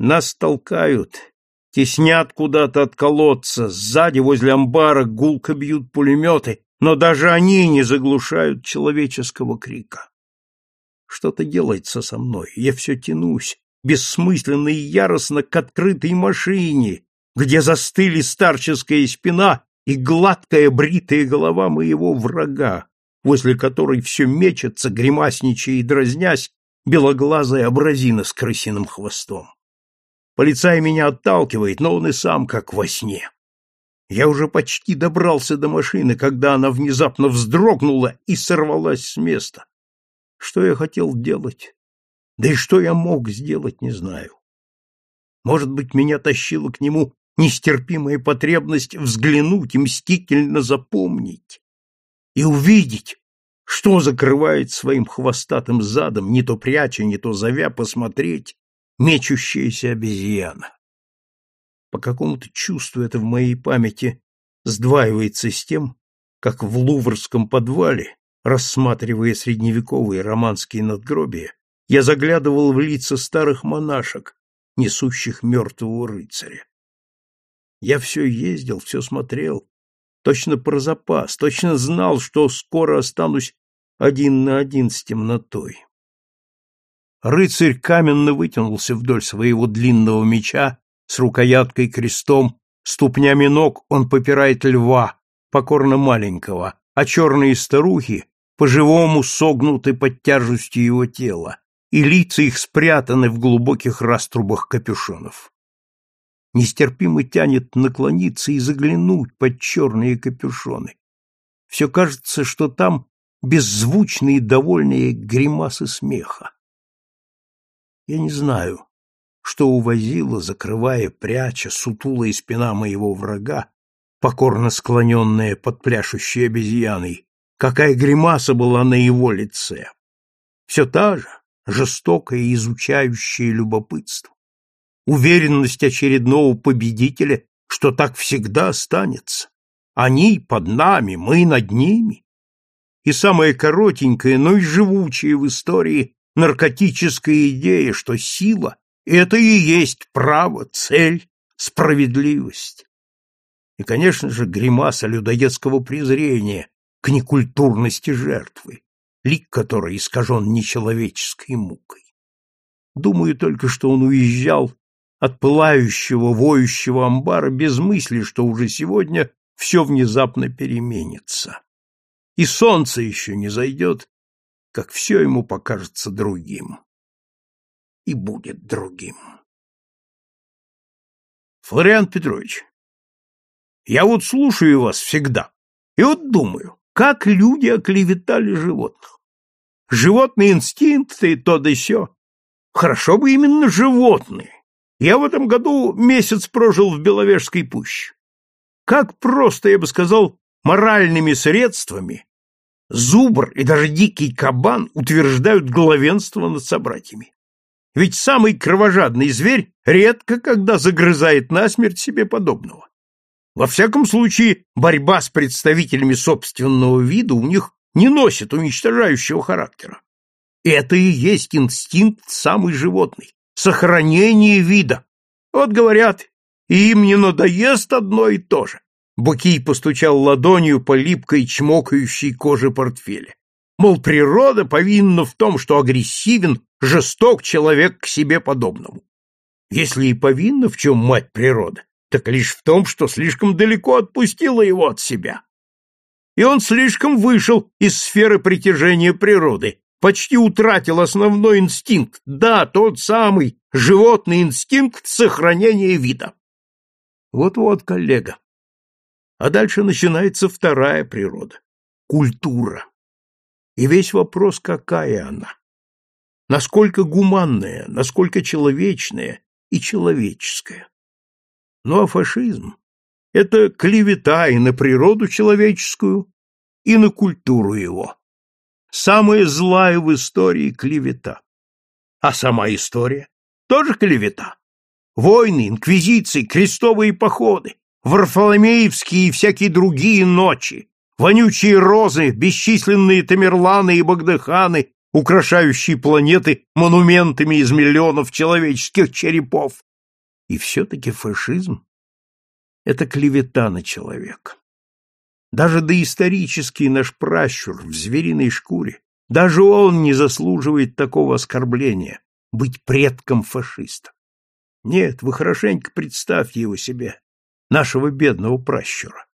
Нас толкают, теснят куда-то от колодца, сзади возле амбара гулко бьют пулеметы, но даже они не заглушают человеческого крика. Что-то делается со мной, я все тянусь, бессмысленно и яростно к открытой машине, где застыли старческая спина и гладкая бритая голова моего врага, возле которой все мечется, гримасничая и дразнясь, белоглазая абразина с крысиным хвостом. Полицай меня отталкивает, но он и сам как во сне. Я уже почти добрался до машины, когда она внезапно вздрогнула и сорвалась с места. Что я хотел делать? Да и что я мог сделать, не знаю. Может быть, меня тащила к нему нестерпимая потребность взглянуть и мстительно запомнить и увидеть, что закрывает своим хвостатым задом, не то пряча, не то зовя посмотреть, мечущаяся обезьяна. По какому-то чувству это в моей памяти сдваивается с тем, как в луврском подвале, рассматривая средневековые романские надгробия, я заглядывал в лица старых монашек, несущих мертвого рыцаря. Я все ездил, все смотрел, точно про запас, точно знал, что скоро останусь один на один с темнотой. Рыцарь каменно вытянулся вдоль своего длинного меча с рукояткой крестом, ступнями ног он попирает льва, покорно маленького, а черные старухи по-живому согнуты под тяжестью его тела, и лица их спрятаны в глубоких раструбах капюшонов. Нестерпимо тянет наклониться и заглянуть под черные капюшоны. Все кажется, что там беззвучные довольные гримасы смеха. Я не знаю, что увозила, закрывая, пряча, сутулая спина моего врага, покорно склоненная под пляшущей обезьяной, какая гримаса была на его лице. Все та же, жестокое изучающее любопытство. Уверенность очередного победителя, что так всегда останется. Они под нами, мы над ними. И самая коротенькая, но и живучая в истории наркотическая идея, что сила это и есть право, цель, справедливость. И, конечно же, гримаса людоедского презрения к некультурности жертвы, лик которой искажен нечеловеческой мукой. Думаю только, что он уезжал от пылающего, воющего амбара без мысли, что уже сегодня все внезапно переменится. И солнце еще не зайдет, как все ему покажется другим и будет другим. Флориан Петрович, я вот слушаю вас всегда и вот думаю, как люди оклеветали животных. Животные инстинкты то да сё. Хорошо бы именно животные. Я в этом году месяц прожил в Беловежской пуще. Как просто, я бы сказал, моральными средствами зубр и даже дикий кабан утверждают главенство над собратьями. Ведь самый кровожадный зверь редко когда загрызает насмерть себе подобного. Во всяком случае, борьба с представителями собственного вида у них не носит уничтожающего характера. Это и есть инстинкт самый животный — сохранение вида. Вот говорят, им не надоест одно и то же. Букий постучал ладонью по липкой чмокающей коже портфеля. Мол, природа повинна в том, что агрессивен жесток человек к себе подобному. Если и повинна в чем мать природа, так лишь в том, что слишком далеко отпустила его от себя. И он слишком вышел из сферы притяжения природы, почти утратил основной инстинкт, да, тот самый животный инстинкт сохранения вида. Вот-вот, коллега. А дальше начинается вторая природа — культура. И весь вопрос, какая она насколько гуманная, насколько человечная и человеческая. Ну а фашизм — это клевета и на природу человеческую, и на культуру его. Самая злая в истории клевета. А сама история тоже клевета. Войны, инквизиции, крестовые походы, варфоломеевские и всякие другие ночи, вонючие розы, бесчисленные тамерланы и багдыханы украшающие планеты монументами из миллионов человеческих черепов, И все-таки фашизм — это клевета на человека. Даже доисторический наш пращур в звериной шкуре, даже он не заслуживает такого оскорбления — быть предком фашиста. Нет, вы хорошенько представьте его себе, нашего бедного пращура.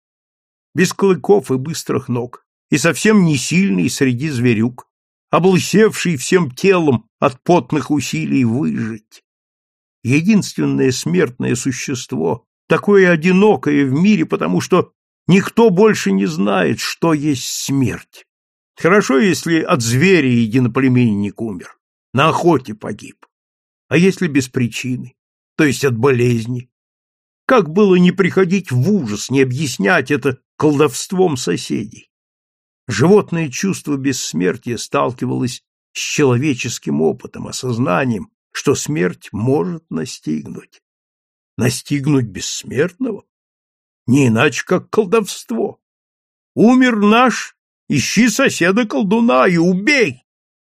Без клыков и быстрых ног, и совсем не сильный среди зверюк, облысевший всем телом от потных усилий выжить. Единственное смертное существо, такое одинокое в мире, потому что никто больше не знает, что есть смерть. Хорошо, если от зверя единоплеменник умер, на охоте погиб. А если без причины, то есть от болезни? Как было не приходить в ужас, не объяснять это колдовством соседей? Животное чувство бессмертия сталкивалось с человеческим опытом, осознанием, что смерть может настигнуть. Настигнуть бессмертного? Не иначе, как колдовство. Умер наш, ищи соседа-колдуна и убей.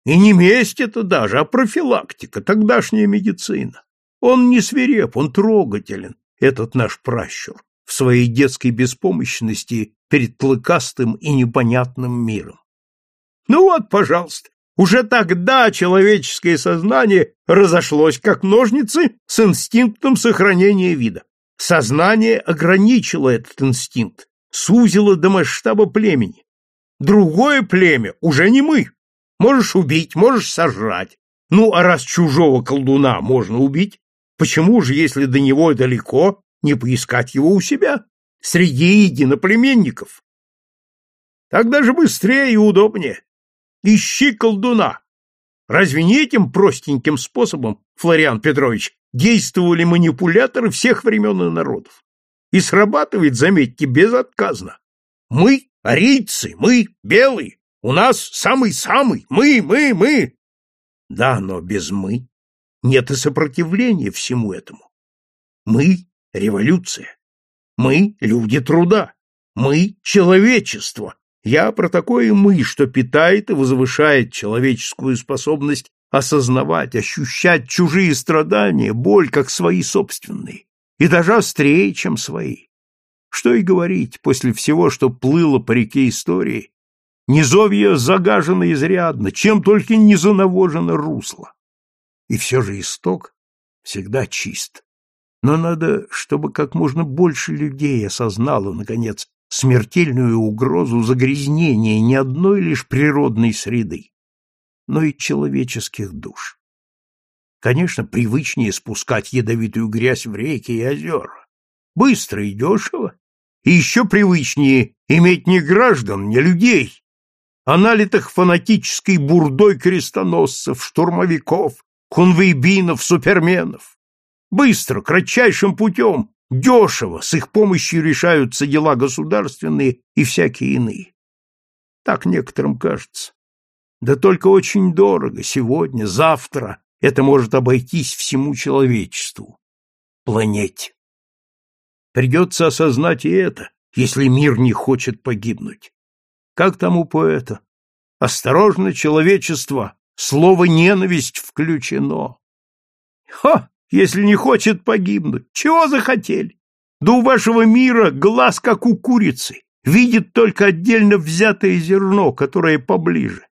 И не месть это даже, а профилактика, тогдашняя медицина. Он не свиреп, он трогателен, этот наш пращур, в своей детской беспомощности перед клыкастым и непонятным миром. Ну вот, пожалуйста, уже тогда человеческое сознание разошлось, как ножницы, с инстинктом сохранения вида. Сознание ограничило этот инстинкт, сузило до масштаба племени. Другое племя уже не мы. Можешь убить, можешь сожрать. Ну, а раз чужого колдуна можно убить, почему же, если до него далеко, не поискать его у себя, среди единоплеменников? Так даже быстрее и удобнее. Ищи колдуна. Разве не этим простеньким способом, Флориан Петрович, действовали манипуляторы всех времен и народов? И срабатывает, заметьте, безотказно. Мы — арийцы, мы — белые, у нас самый-самый, мы, мы, мы. Да, но без «мы» нет и сопротивления всему этому. Мы — революция. Мы — люди труда. Мы — человечество. Я про такое «мы», что питает и возвышает человеческую способность осознавать, ощущать чужие страдания, боль, как свои собственные, и даже острее, чем свои. Что и говорить, после всего, что плыло по реке истории, низовье загажено изрядно, чем только не занавожено русло. И все же исток всегда чист. Но надо, чтобы как можно больше людей осознало, наконец, смертельную угрозу загрязнения не одной лишь природной среды, но и человеческих душ. Конечно, привычнее спускать ядовитую грязь в реки и озера. Быстро и дешево. И еще привычнее иметь не граждан, не людей, а налитых фанатической бурдой крестоносцев, штурмовиков, конвейбинов, суперменов. Быстро, кратчайшим путем, дешево, с их помощью решаются дела государственные и всякие иные. Так некоторым кажется. Да только очень дорого сегодня, завтра это может обойтись всему человечеству, планете. Придется осознать и это, если мир не хочет погибнуть. Как там у поэта? Осторожно, человечество, слово «ненависть» включено. Ха! если не хочет погибнуть? Чего захотели? Да у вашего мира глаз как у курицы, видит только отдельно взятое зерно, которое поближе.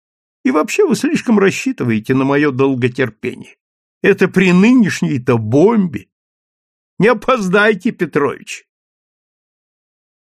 И вообще вы слишком рассчитываете на мое долготерпение. Это при нынешней-то бомбе. Не опоздайте, Петрович.